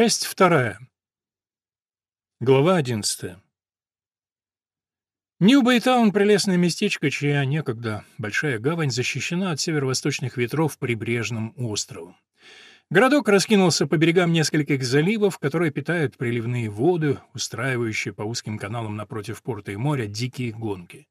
Часть вторая. Глава одиннадцатая. Нью-Бэйтаун — прелестное местечко, чья некогда большая гавань защищена от северо-восточных ветров прибрежным островом. Городок раскинулся по берегам нескольких заливов, которые питают приливные воды, устраивающие по узким каналам напротив порта и моря дикие гонки.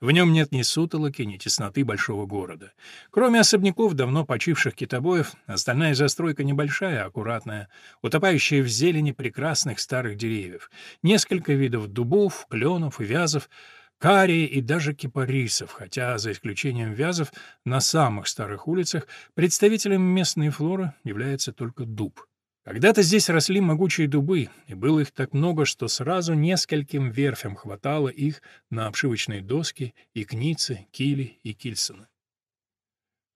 В нем нет ни сутолоки, ни тесноты большого города. Кроме особняков давно почивших китобоев, остальная застройка небольшая, аккуратная, утопающая в зелени прекрасных старых деревьев. Несколько видов дубов, кленов и вязов, карии и даже кипарисов, хотя, за исключением вязов, на самых старых улицах представителем местной флоры является только дуб. Когда-то здесь росли могучие дубы, и было их так много, что сразу нескольким верфям хватало их на обшивочные доски, икницы, кили и кильсоны.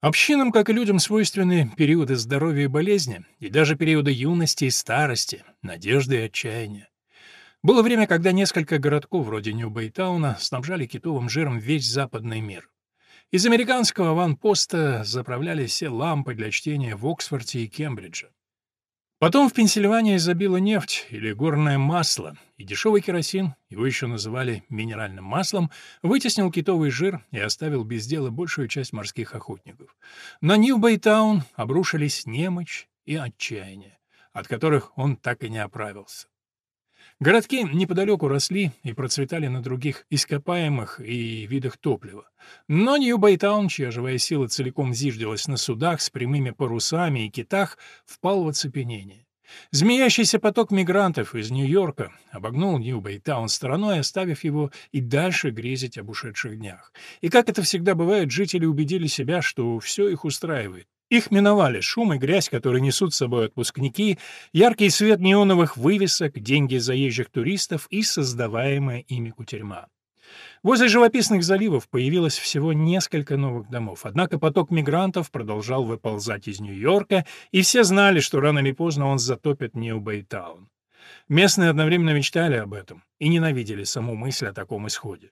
Общинам, как и людям, свойственны периоды здоровья и болезни, и даже периоды юности и старости, надежды и отчаяния. Было время, когда несколько городков вроде Нью-Бэйтауна снабжали китовым жиром весь западный мир. Из американского ванпоста заправляли все лампы для чтения в Оксфорде и Кембридже. Потом в Пенсильвании забила нефть или горное масло, и дешевый керосин, его еще называли минеральным маслом, вытеснил китовый жир и оставил без дела большую часть морских охотников. На Нью-Бэйтаун обрушились немощь и отчаяние, от которых он так и не оправился. Городки неподалеку росли и процветали на других ископаемых и видах топлива. Но Нью-Бэйтаун, чья живая сила целиком зиждилась на судах с прямыми парусами и китах, впал в оцепенение. Змеящийся поток мигрантов из Нью-Йорка обогнул Нью-Бэйтаун стороной, оставив его и дальше грезить об ушедших днях. И, как это всегда бывает, жители убедили себя, что все их устраивает. Их миновали шум и грязь, которые несут с собой отпускники, яркий свет неоновых вывесок, деньги заезжих туристов и создаваемая ими кутерьма. Возле живописных заливов появилось всего несколько новых домов, однако поток мигрантов продолжал выползать из Нью-Йорка, и все знали, что рано или поздно он затопит Нью-Бэйтаун. Местные одновременно мечтали об этом и ненавидели саму мысль о таком исходе.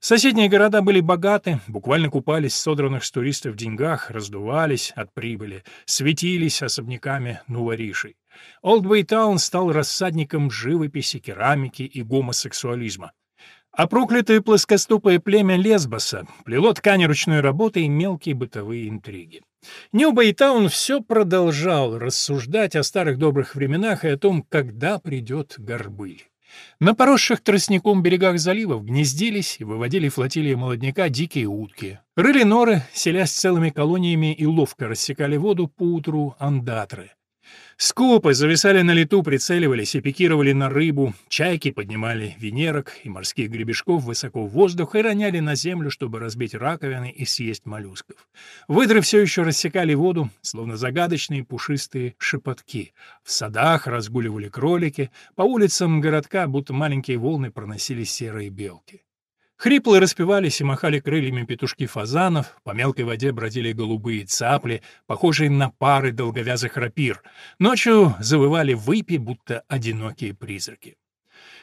Соседние города были богаты, буквально купались в содранных с туристов деньгах, раздувались от прибыли, светились особняками нуворишей. Олдбейтаун стал рассадником живописи, керамики и гомосексуализма. А проклятое плоскоступое племя Лесбоса плело ткани ручной работы и мелкие бытовые интриги. Нью-Бэйтаун все продолжал рассуждать о старых добрых временах и о том, когда придет горбыль. На поросших тростником берегах заливов гнездились и выводили флотилии молодняка дикие утки. Рыли норы, селясь целыми колониями и ловко рассекали воду по утру андатры. Скопы зависали на лету, прицеливались и пикировали на рыбу, чайки поднимали венерок и морских гребешков высоко в воздух и роняли на землю, чтобы разбить раковины и съесть моллюсков. Выдры все еще рассекали воду, словно загадочные пушистые шепотки. В садах разгуливали кролики, по улицам городка, будто маленькие волны, проносились серые белки. Хрипло распевались и махали крыльями петушки фазанов, по мелкой воде бродили голубые цапли, похожие на пары долговязых рапир. Ночью завывали выпи, будто одинокие призраки.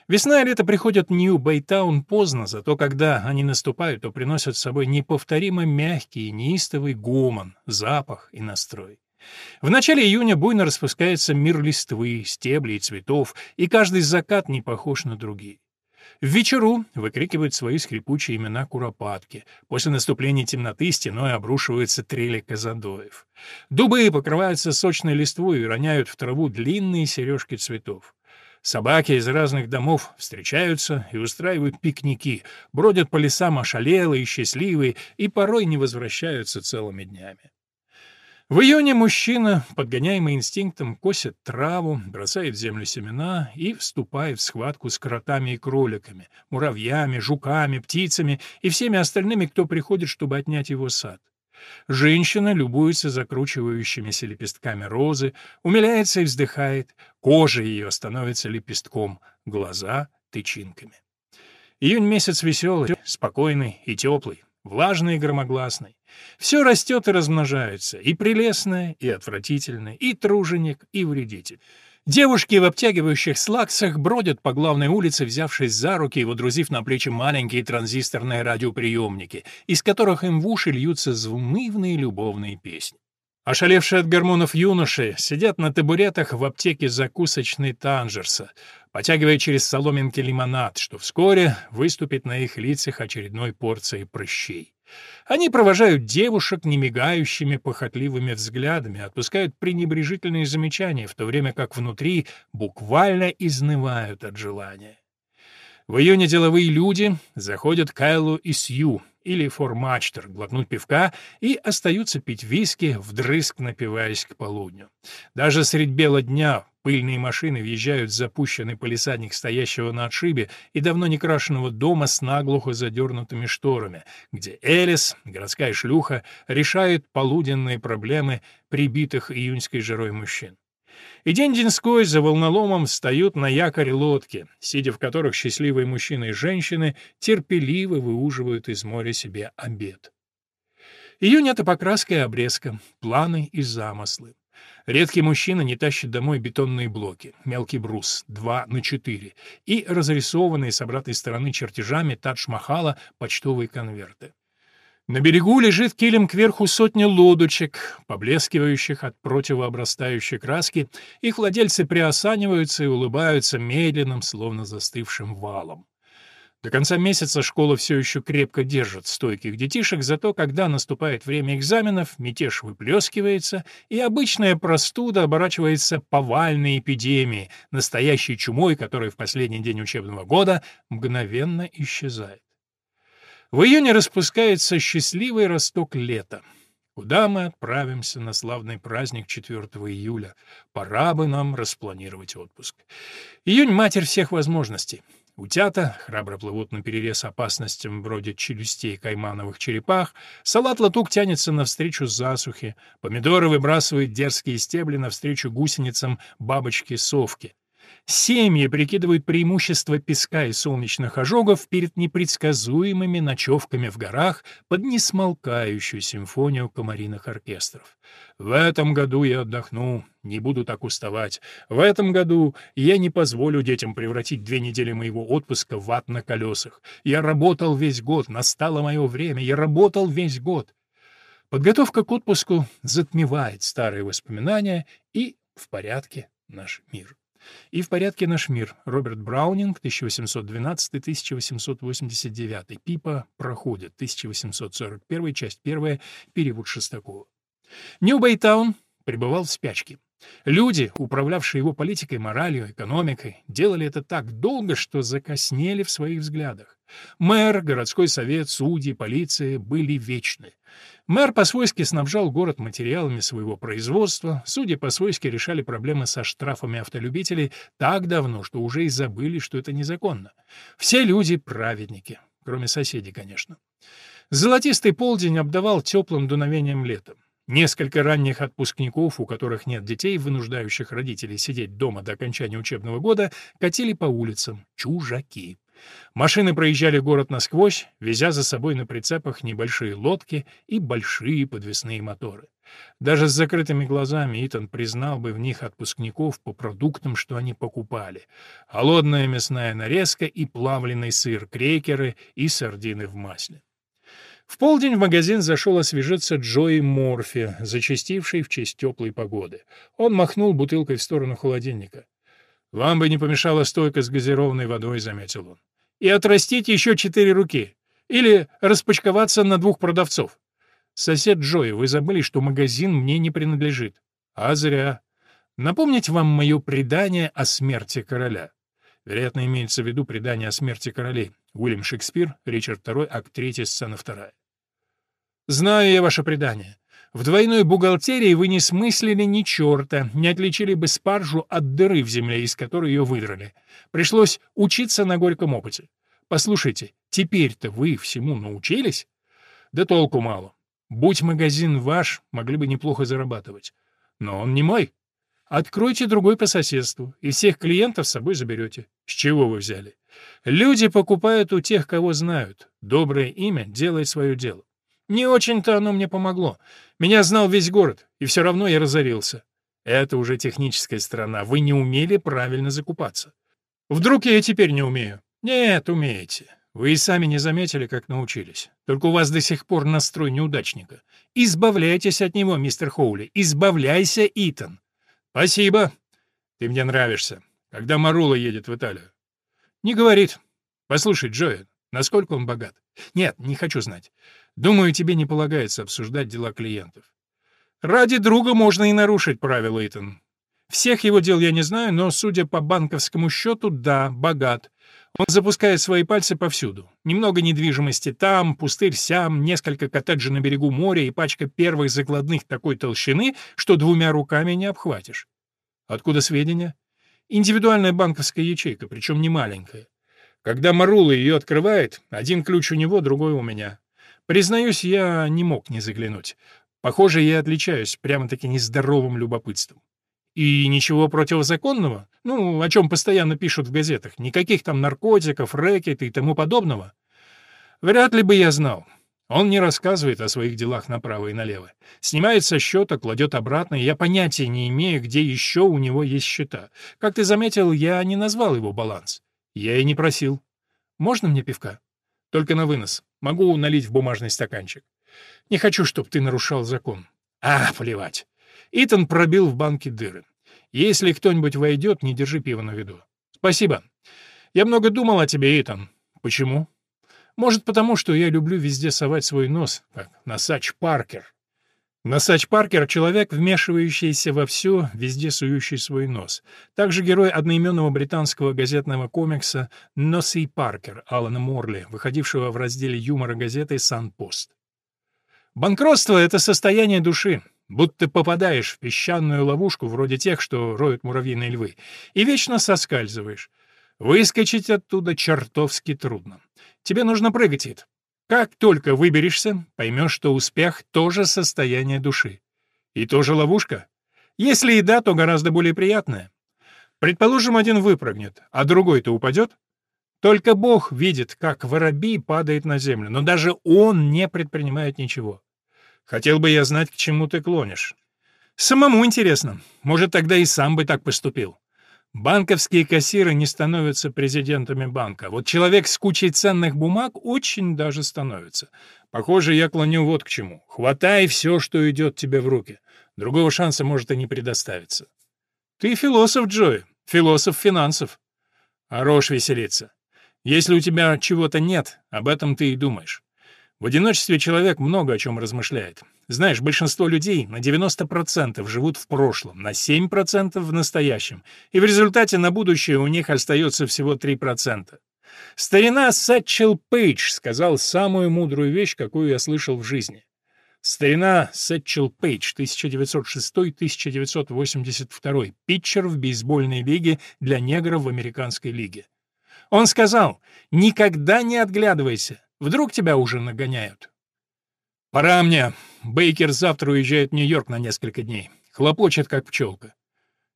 Весна и лето приходят в Нью-Бэйтаун поздно, зато когда они наступают, то приносят с собой неповторимо мягкий, неистовый гомон, запах и настрой. В начале июня буйно распускается мир листвы, стеблей и цветов, и каждый закат не похож на другие. В вечеру выкрикивают свои скрипучие имена куропатки. После наступления темноты стеной обрушиваются трели казадоев. Дубы покрываются сочной листвой и роняют в траву длинные сережки цветов. Собаки из разных домов встречаются и устраивают пикники, бродят по лесам ошалелые, счастливые и порой не возвращаются целыми днями. В июне мужчина, подгоняемый инстинктом, косит траву, бросает в землю семена и вступает в схватку с кротами и кроликами, муравьями, жуками, птицами и всеми остальными, кто приходит, чтобы отнять его сад. Женщина любуется закручивающимися лепестками розы, умиляется и вздыхает, кожа ее становится лепестком, глаза — тычинками. Июнь месяц веселый, спокойный и теплый влажный и громогласный. Все растет и размножается, и прелестное, и отвратительное, и труженик, и вредитель. Девушки в обтягивающих слаксах бродят по главной улице, взявшись за руки и водрузив на плечи маленькие транзисторные радиоприемники, из которых им в уши льются заунывные любовные песни. Ошалевшие от гормонов юноши сидят на табуретах в аптеке закусочной Танжерса, потягивая через соломинки лимонад, что вскоре выступит на их лицах очередной порцией прыщей. Они провожают девушек немигающими похотливыми взглядами, отпускают пренебрежительные замечания, в то время как внутри буквально изнывают от желания. В июне деловые люди заходят к Кайлу и Сью, или формачтер, глотнуть пивка и остаются пить виски, вдрызг напиваясь к полудню. Даже средь бела дня пыльные машины въезжают в запущенный полисадник стоящего на отшибе и давно не крашенного дома с наглухо задернутыми шторами, где Элис, городская шлюха, решает полуденные проблемы прибитых июньской жарой мужчин. И день-деньской за волноломом встают на якорь лодки, сидя в которых счастливые мужчины и женщины терпеливо выуживают из моря себе обед. Июнь — это покраска и обрезка, планы и замыслы. Редкий мужчина не тащит домой бетонные блоки, мелкий брус, 2 на 4, и разрисованные с обратной стороны чертежами Тадж-Махала почтовые конверты. На берегу лежит килем кверху сотня лодочек, поблескивающих от противообрастающей краски, их владельцы приосаниваются и улыбаются медленным, словно застывшим валом. До конца месяца школа все еще крепко держит стойких детишек, зато когда наступает время экзаменов, мятеж выплескивается, и обычная простуда оборачивается повальной эпидемией, настоящей чумой, которая в последний день учебного года мгновенно исчезает. В июне распускается счастливый росток лета. Куда мы отправимся на славный праздник 4 июля? Пора бы нам распланировать отпуск. Июнь — матерь всех возможностей. Утята храбро плывут на перерез опасностям вроде челюстей каймановых черепах, салат-латук тянется навстречу засухе, помидоры выбрасывают дерзкие стебли навстречу гусеницам бабочки-совки. Семьи прикидывают преимущество песка и солнечных ожогов перед непредсказуемыми ночевками в горах под несмолкающую симфонию комариных оркестров. В этом году я отдохну, не буду так уставать. В этом году я не позволю детям превратить две недели моего отпуска в ад на колесах. Я работал весь год, настало мое время, я работал весь год. Подготовка к отпуску затмевает старые воспоминания, и в порядке наш мир. И в порядке наш мир. Роберт Браунинг, 1812-1889. Пипа проходит. 1841, часть 1, перевод Шестакова. Нью-Бэйтаун пребывал в спячке. Люди, управлявшие его политикой, моралью, экономикой, делали это так долго, что закоснели в своих взглядах. Мэр, городской совет, судьи, полиция были вечны. Мэр по-свойски снабжал город материалами своего производства, судьи по-свойски решали проблемы со штрафами автолюбителей так давно, что уже и забыли, что это незаконно. Все люди — праведники, кроме соседей, конечно. Золотистый полдень обдавал теплым дуновением лета. Несколько ранних отпускников, у которых нет детей, вынуждающих родителей сидеть дома до окончания учебного года, катили по улицам. Чужаки. Машины проезжали город насквозь, везя за собой на прицепах небольшие лодки и большие подвесные моторы. Даже с закрытыми глазами Итан признал бы в них отпускников по продуктам, что они покупали. Холодная мясная нарезка и плавленый сыр, крекеры и сардины в масле. В полдень в магазин зашел освежиться Джои Морфи, зачастивший в честь теплой погоды. Он махнул бутылкой в сторону холодильника. «Вам бы не помешала стойка с газированной водой», — заметил он. «И отрастить еще четыре руки. Или распочковаться на двух продавцов. Сосед Джои, вы забыли, что магазин мне не принадлежит. А зря. Напомнить вам мое предание о смерти короля. Вероятно, имеется в виду предание о смерти королей. Уильям Шекспир, Ричард II, акт 3, сцена 2. Знаю я ваше предание. В двойной бухгалтерии вы не смыслили ни черта, не отличили бы спаржу от дыры в земле, из которой ее выдрали. Пришлось учиться на горьком опыте. Послушайте, теперь-то вы всему научились? Да толку мало. Будь магазин ваш, могли бы неплохо зарабатывать. Но он не мой. Откройте другой по соседству, и всех клиентов с собой заберете. С чего вы взяли? Люди покупают у тех, кого знают. Доброе имя делает свое дело. Не очень-то оно мне помогло. Меня знал весь город, и все равно я разорился. Это уже техническая сторона. Вы не умели правильно закупаться. Вдруг я теперь не умею? Нет, умеете. Вы и сами не заметили, как научились. Только у вас до сих пор настрой неудачника. Избавляйтесь от него, мистер Хоули. Избавляйся, Итан. Спасибо. Ты мне нравишься. Когда Марула едет в Италию? Не говорит. Послушай, Джоэ, насколько он богат? Нет, не хочу знать. Думаю, тебе не полагается обсуждать дела клиентов. Ради друга можно и нарушить правила, Итан. Всех его дел я не знаю, но, судя по банковскому счету, да, богат. Он запускает свои пальцы повсюду. Немного недвижимости там, пустырь сям, несколько коттеджей на берегу моря и пачка первых закладных такой толщины, что двумя руками не обхватишь. Откуда сведения? Индивидуальная банковская ячейка, причем не маленькая. Когда Марула ее открывает, один ключ у него, другой у меня. Признаюсь, я не мог не заглянуть. Похоже, я отличаюсь прямо-таки нездоровым любопытством. И ничего противозаконного? Ну, о чем постоянно пишут в газетах. Никаких там наркотиков, рэкета и тому подобного. Вряд ли бы я знал. Он не рассказывает о своих делах направо и налево. Снимает со счета, кладет обратно, и я понятия не имею, где еще у него есть счета. Как ты заметил, я не назвал его баланс. Я и не просил. Можно мне пивка? Только на вынос. Могу налить в бумажный стаканчик. Не хочу, чтобы ты нарушал закон. А, плевать. Итан пробил в банке дыры. Если кто-нибудь войдет, не держи пиво на виду. Спасибо. Я много думал о тебе, Итан. Почему? Может, потому что я люблю везде совать свой нос, как Носач Паркер. Носач Паркер — человек, вмешивающийся во все, везде сующий свой нос. Также герой одноименного британского газетного комикса «Носи Паркер» Алана Морли, выходившего в разделе юмора газеты «Сан-Пост». Банкротство — это состояние души, будто попадаешь в песчаную ловушку, вроде тех, что роют муравьиные львы, и вечно соскальзываешь. Выскочить оттуда чертовски трудно. Тебе нужно прыгать, Ит. Как только выберешься, поймешь, что успех — тоже состояние души. И тоже ловушка? Если и да, то гораздо более приятная. Предположим, один выпрыгнет, а другой-то упадет. Только Бог видит, как воробей падает на землю, но даже он не предпринимает ничего. Хотел бы я знать, к чему ты клонишь. Самому интересно. Может, тогда и сам бы так поступил. Банковские кассиры не становятся президентами банка. Вот человек с кучей ценных бумаг очень даже становится. Похоже, я клоню вот к чему. Хватай все, что идет тебе в руки. Другого шанса может и не предоставиться. Ты философ, Джой. Философ финансов. Хорош веселиться. Если у тебя чего-то нет, об этом ты и думаешь. В одиночестве человек много о чем размышляет. Знаешь, большинство людей на 90% живут в прошлом, на 7% в настоящем, и в результате на будущее у них остается всего 3%. Старина Сэтчел Пейдж сказал самую мудрую вещь, какую я слышал в жизни. Старина Сэтчел Пейдж, 1906-1982, питчер в бейсбольной лиге для негров в американской лиге. Он сказал, «Никогда не отглядывайся, Вдруг тебя уже нагоняют. Пора мне. Бейкер завтра уезжает в Нью-Йорк на несколько дней. Хлопочет, как пчелка.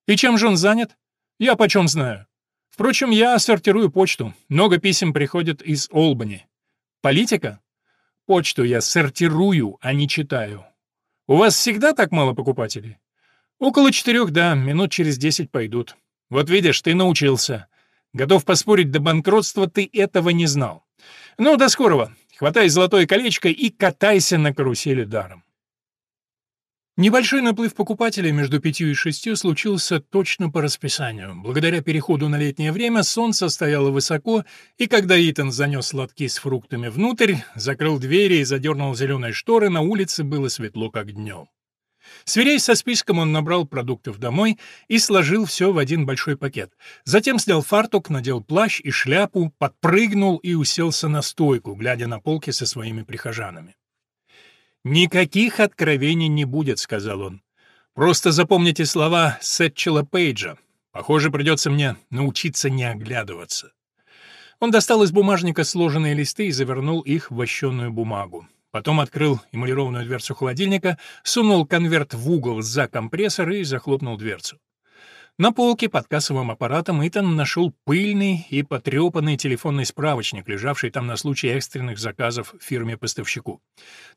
И чем же он занят? Я почем знаю. Впрочем, я сортирую почту. Много писем приходит из Олбани. Политика? Почту я сортирую, а не читаю. У вас всегда так мало покупателей? Около четырех, да, минут через десять пойдут. Вот видишь, ты научился. Готов поспорить, до банкротства ты этого не знал. Ну, до скорого. Хватай золотое колечко и катайся на карусели даром. Небольшой наплыв покупателей между пятью и шестью случился точно по расписанию. Благодаря переходу на летнее время солнце стояло высоко, и когда Итан занес лотки с фруктами внутрь, закрыл двери и задернул зеленые шторы, на улице было светло, как днем. Сверяясь со списком, он набрал продуктов домой и сложил все в один большой пакет. Затем снял фартук, надел плащ и шляпу, подпрыгнул и уселся на стойку, глядя на полки со своими прихожанами. «Никаких откровений не будет», — сказал он. «Просто запомните слова Сетчела Пейджа. Похоже, придется мне научиться не оглядываться». Он достал из бумажника сложенные листы и завернул их в вощеную бумагу. Потом открыл эмалированную дверцу холодильника, сунул конверт в угол за компрессор и захлопнул дверцу. На полке под кассовым аппаратом Итан нашел пыльный и потрепанный телефонный справочник, лежавший там на случай экстренных заказов фирме-поставщику.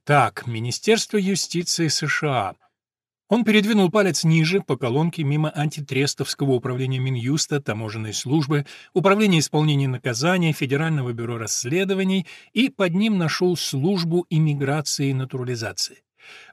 Так, Министерство юстиции США. Он передвинул палец ниже по колонке мимо антитрестовского управления Минюста, таможенной службы, управления исполнения наказания, Федерального бюро расследований и под ним нашел службу иммиграции и натурализации.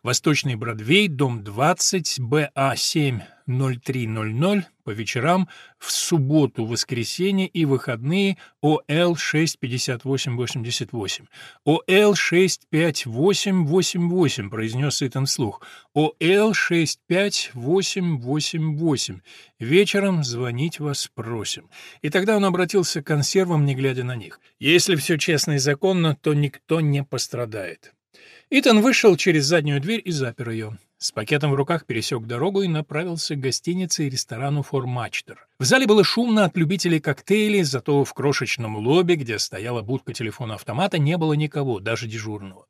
Восточный Бродвей, дом 20, БА7, 0300 по вечерам, в субботу, воскресенье и выходные ОЛ 65888. ОЛ 65888, произнес Итан вслух. ОЛ 65888. Вечером звонить вас просим. И тогда он обратился к консервам, не глядя на них. Если все честно и законно, то никто не пострадает. Итан вышел через заднюю дверь и запер ее. С пакетом в руках пересек дорогу и направился к гостинице и ресторану «Формачтер». В зале было шумно от любителей коктейлей, зато в крошечном лобби, где стояла будка телефона-автомата, не было никого, даже дежурного.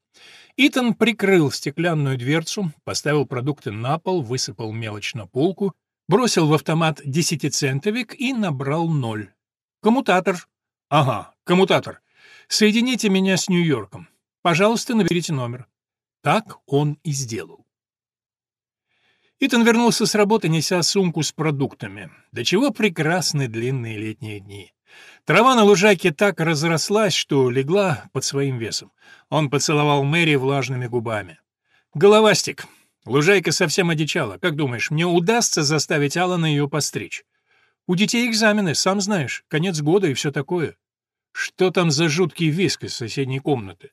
Итан прикрыл стеклянную дверцу, поставил продукты на пол, высыпал мелочь на полку, бросил в автомат десятицентовик и набрал ноль. «Коммутатор». «Ага, коммутатор. Соедините меня с Нью-Йорком. Пожалуйста, наберите номер». Так он и сделал. Итан вернулся с работы, неся сумку с продуктами. До чего прекрасны длинные летние дни. Трава на лужайке так разрослась, что легла под своим весом. Он поцеловал Мэри влажными губами. «Головастик, лужайка совсем одичала. Как думаешь, мне удастся заставить Алана ее постричь? У детей экзамены, сам знаешь, конец года и все такое. Что там за жуткий виск из соседней комнаты?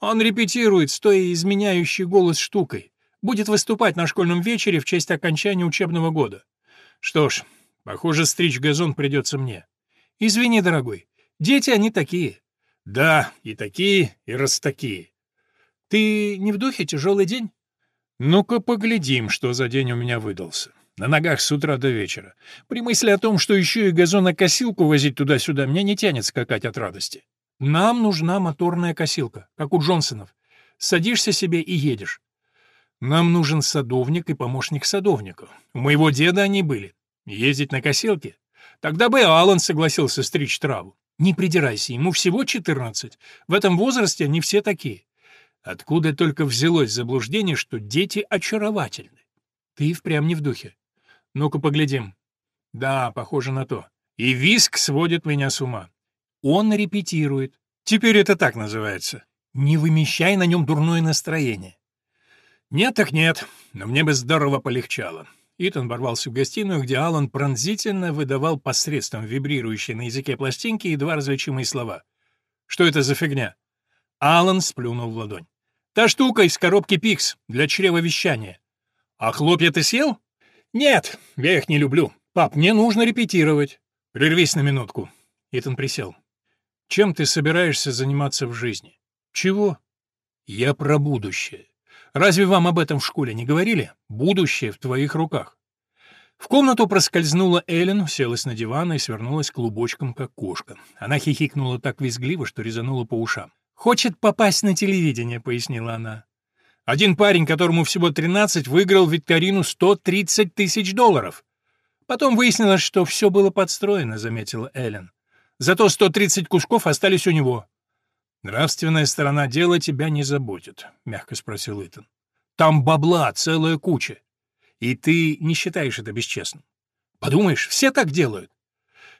Он репетирует, стоя изменяющий голос штукой. Будет выступать на школьном вечере в честь окончания учебного года. Что ж, похоже, стричь газон придется мне. Извини, дорогой, дети они такие. Да, и такие, и раз такие. Ты не в духе, тяжелый день? Ну-ка поглядим, что за день у меня выдался. На ногах с утра до вечера. При мысли о том, что еще и газонокосилку возить туда-сюда, мне не тянет скакать от радости. Нам нужна моторная косилка, как у Джонсонов. Садишься себе и едешь. Нам нужен садовник и помощник садовника. У моего деда они были. Ездить на косилке? Тогда бы Алан согласился стричь траву. Не придирайся, ему всего 14. В этом возрасте они все такие. Откуда только взялось заблуждение, что дети очаровательны? Ты впрямь не в духе. Ну-ка поглядим. Да, похоже на то. И виск сводит меня с ума. Он репетирует. Теперь это так называется. Не вымещай на нем дурное настроение. Нет так нет, но мне бы здорово полегчало. Итан ворвался в гостиную, где Алан пронзительно выдавал посредством вибрирующей на языке пластинки едва различимые слова. «Что это за фигня?» Алан сплюнул в ладонь. «Та штука из коробки Пикс для чревовещания». «А хлопья ты съел?» «Нет, я их не люблю. Пап, мне нужно репетировать». «Прервись на минутку». Итан присел. «Чем ты собираешься заниматься в жизни?» «Чего?» «Я про будущее. Разве вам об этом в школе не говорили? Будущее в твоих руках. В комнату проскользнула Эллен, селась на диван и свернулась клубочком, как кошка. Она хихикнула так визгливо, что резанула по ушам. «Хочет попасть на телевидение», — пояснила она. «Один парень, которому всего 13, выиграл викторину 130 тысяч долларов». Потом выяснилось, что все было подстроено, — заметила Эллен. Зато 130 кусков остались у него. «Нравственная сторона дела тебя не заботит», — мягко спросил Итан. «Там бабла целая куча. И ты не считаешь это бесчестным. Подумаешь, все так делают.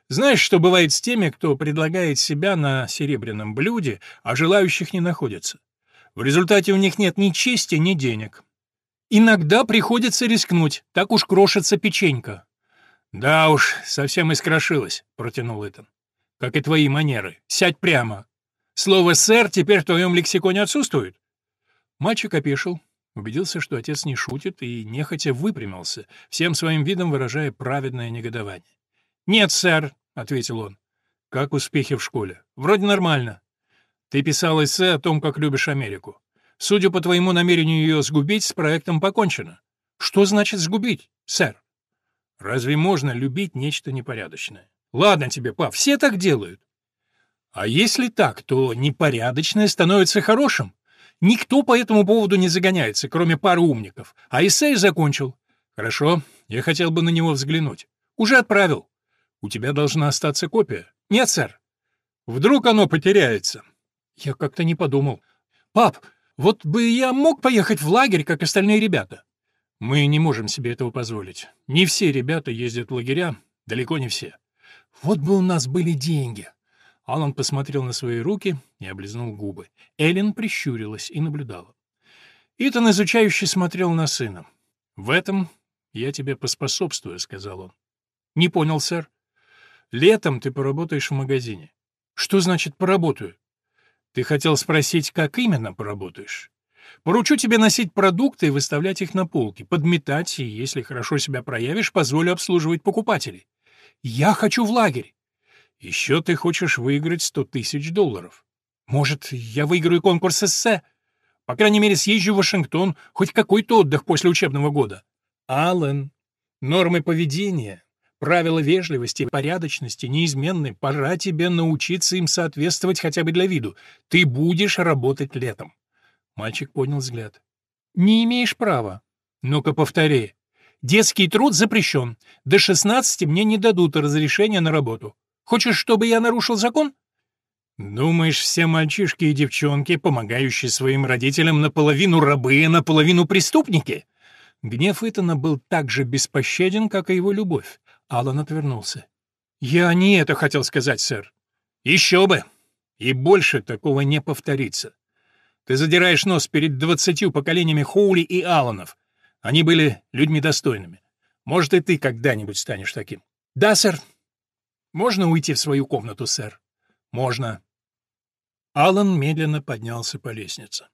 Знаешь, что бывает с теми, кто предлагает себя на серебряном блюде, а желающих не находится? В результате у них нет ни чести, ни денег. Иногда приходится рискнуть, так уж крошится печенька. «Да уж, совсем искрошилась», — протянул Итан. «Как и твои манеры. Сядь прямо. Слово «сэр» теперь в твоем лексиконе отсутствует?» Мальчик опешил, убедился, что отец не шутит, и нехотя выпрямился, всем своим видом выражая праведное негодование. «Нет, сэр», — ответил он. «Как успехи в школе? Вроде нормально. Ты писал эссе о том, как любишь Америку. Судя по твоему намерению ее сгубить, с проектом покончено. Что значит сгубить, сэр? Разве можно любить нечто непорядочное? Ладно тебе, пап, все так делают. А если так, то непорядочное становится хорошим. Никто по этому поводу не загоняется, кроме пары умников. А эссей закончил. Хорошо, я хотел бы на него взглянуть. Уже отправил. У тебя должна остаться копия. Нет, сэр. Вдруг оно потеряется. Я как-то не подумал. Пап, вот бы я мог поехать в лагерь, как остальные ребята. Мы не можем себе этого позволить. Не все ребята ездят в лагеря, далеко не все. Вот бы у нас были деньги. Алан посмотрел на свои руки и облизнул губы. Эллен прищурилась и наблюдала. Итан изучающе смотрел на сына. «В этом я тебе поспособствую», — сказал он. «Не понял, сэр. Летом ты поработаешь в магазине». «Что значит «поработаю»?» «Ты хотел спросить, как именно поработаешь?» Поручу тебе носить продукты и выставлять их на полки, подметать, и, если хорошо себя проявишь, позволю обслуживать покупателей. Я хочу в лагерь. Еще ты хочешь выиграть сто тысяч долларов. Может, я выиграю конкурс эссе? По крайней мере, съезжу в Вашингтон, хоть какой-то отдых после учебного года. Аллен, нормы поведения, правила вежливости и порядочности неизменны. Пора тебе научиться им соответствовать хотя бы для виду. Ты будешь работать летом. Мальчик поднял взгляд. «Не имеешь права». «Ну-ка, повтори. Детский труд запрещен. До шестнадцати мне не дадут разрешения на работу. Хочешь, чтобы я нарушил закон?» «Думаешь, все мальчишки и девчонки, помогающие своим родителям, наполовину рабы, и наполовину преступники?» Гнев Итана был так же беспощаден, как и его любовь. Алан отвернулся. «Я не это хотел сказать, сэр». «Еще бы! И больше такого не повторится. Ты задираешь нос перед двадцатью поколениями Хоули и Алланов. Они были людьми достойными. Может, и ты когда-нибудь станешь таким. Да, сэр. Можно уйти в свою комнату, сэр? Можно. Аллан медленно поднялся по лестнице.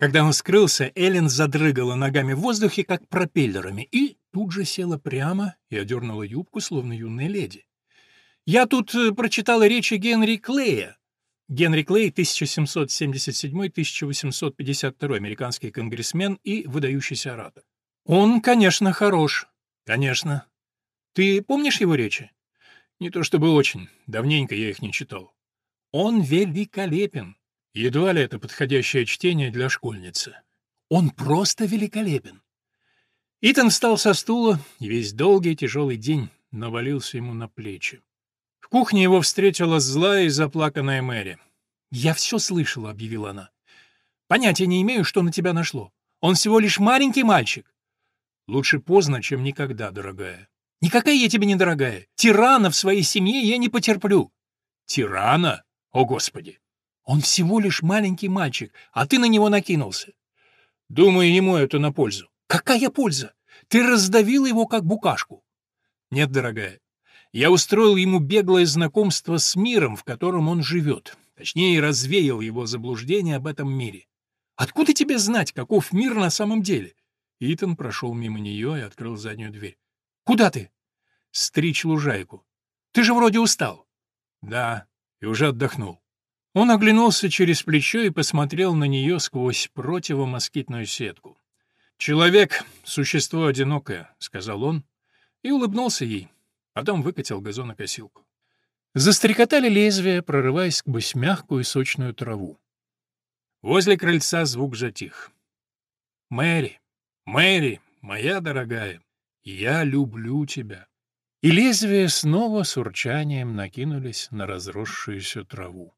Когда он скрылся, Эллен задрыгала ногами в воздухе, как пропеллерами, и тут же села прямо и одернула юбку, словно юная леди. «Я тут э, прочитала речи Генри Клея», Генри Клей, 1777-1852, американский конгрессмен и выдающийся оратор. Он, конечно, хорош. Конечно. Ты помнишь его речи? Не то чтобы очень, давненько я их не читал. Он великолепен. Едва ли это подходящее чтение для школьницы. Он просто великолепен. Итан встал со стула, и весь долгий тяжелый день навалился ему на плечи кухне его встретила злая и заплаканная Мэри. «Я все слышала», — объявила она. «Понятия не имею, что на тебя нашло. Он всего лишь маленький мальчик». «Лучше поздно, чем никогда, дорогая». «Никакая я тебе не дорогая. Тирана в своей семье я не потерплю». «Тирана? О, Господи!» «Он всего лишь маленький мальчик, а ты на него накинулся». «Думаю, ему это на пользу». «Какая польза? Ты раздавила его, как букашку». «Нет, дорогая, я устроил ему беглое знакомство с миром, в котором он живет. Точнее, развеял его заблуждение об этом мире. Откуда тебе знать, каков мир на самом деле? Итан прошел мимо нее и открыл заднюю дверь. «Куда ты?» «Стричь лужайку». «Ты же вроде устал». «Да, и уже отдохнул». Он оглянулся через плечо и посмотрел на нее сквозь противомоскитную сетку. «Человек — существо одинокое», — сказал он, и улыбнулся ей. Потом выкатил газонокосилку. Застрекотали лезвия, прорываясь сквозь мягкую и сочную траву. Возле крыльца звук затих. «Мэри, Мэри, моя дорогая, я люблю тебя». И лезвия снова с урчанием накинулись на разросшуюся траву.